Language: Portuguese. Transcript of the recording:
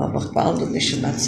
Aber bald und eu schon hat